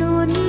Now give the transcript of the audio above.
nôn